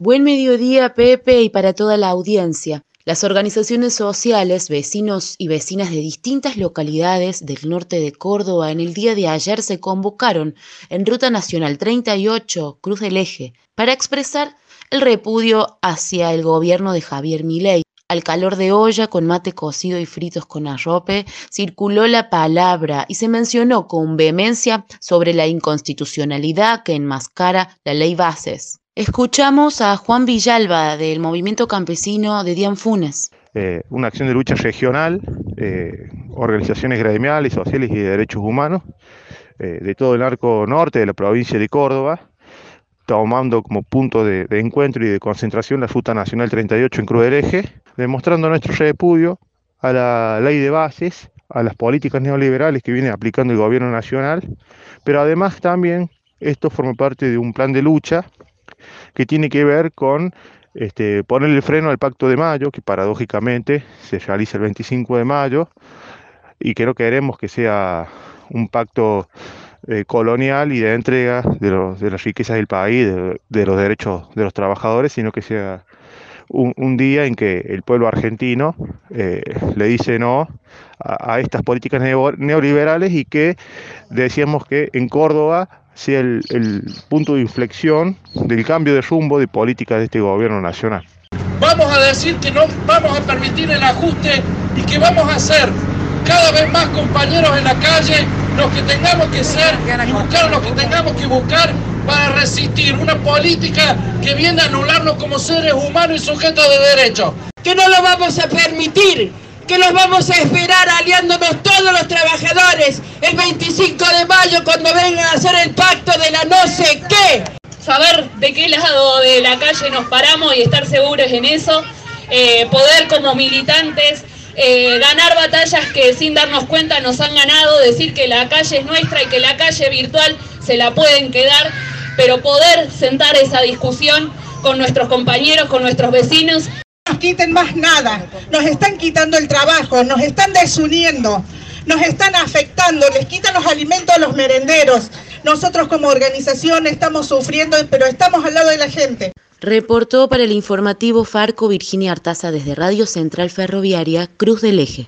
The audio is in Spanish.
Buen mediodía, Pepe, y para toda la audiencia. Las organizaciones sociales, vecinos y vecinas de distintas localidades del norte de Córdoba en el día de ayer se convocaron en Ruta Nacional 38, Cruz del Eje, para expresar el repudio hacia el gobierno de Javier Milei. Al calor de olla, con mate cocido y fritos con arrope, circuló la palabra y se mencionó con vehemencia sobre la inconstitucionalidad que enmascara la ley Bases. Escuchamos a Juan Villalba del Movimiento Campesino de Dian Funes. Eh, una acción de lucha regional, eh, organizaciones gremiales, sociales y de derechos humanos eh, de todo el arco norte de la provincia de Córdoba, tomando como punto de, encuentro y de concentración la Ruta Nacional 38 en Cruz del Eje, demostrando nuestro repudio a la ley de bases, a las políticas neoliberales que viene aplicando el gobierno nacional, pero además también esto forma parte de un plan de lucha que tiene que ver con este, ponerle el freno al Pacto de Mayo, que paradójicamente se realiza el 25 de mayo, y que no queremos que sea un pacto eh, colonial y de entrega de, las riquezas del país, de, los derechos de los trabajadores, sino que sea un, día en que el pueblo argentino eh, le dice no a, estas políticas neoliberales y que decíamos que en Córdoba sea el, punto de inflexión del cambio de rumbo de política de este gobierno nacional. Vamos a decir que no vamos a permitir el ajuste y que vamos a ser cada vez más compañeros en la calle, los que tengamos que ser y buscar los que tengamos que buscar para resistir una política que viene a anularnos como seres humanos y sujetos de derechos. Que no lo vamos a permitir, que los vamos a esperar aliándonos todos los trabajadores el 25 de mayo cuando vengan a hacer el pacto de la no sé qué. Saber de qué lado de la calle nos paramos y estar seguros en eso, eh, poder como militantes eh, ganar batallas que sin darnos cuenta nos han ganado, decir que la calle es nuestra y que la calle virtual se la pueden quedar, pero poder sentar esa discusión con nuestros compañeros, con nuestros vecinos. No nos quiten más nada, nos están quitando el trabajo, nos están desuniendo, nos están afectando, les quitan los alimentos a los merenderos. Nosotros como organización estamos sufriendo, pero estamos al lado de la gente. Reportó para el informativo Farco Virginia Artaza desde Radio Central Ferroviaria, Cruz del Eje.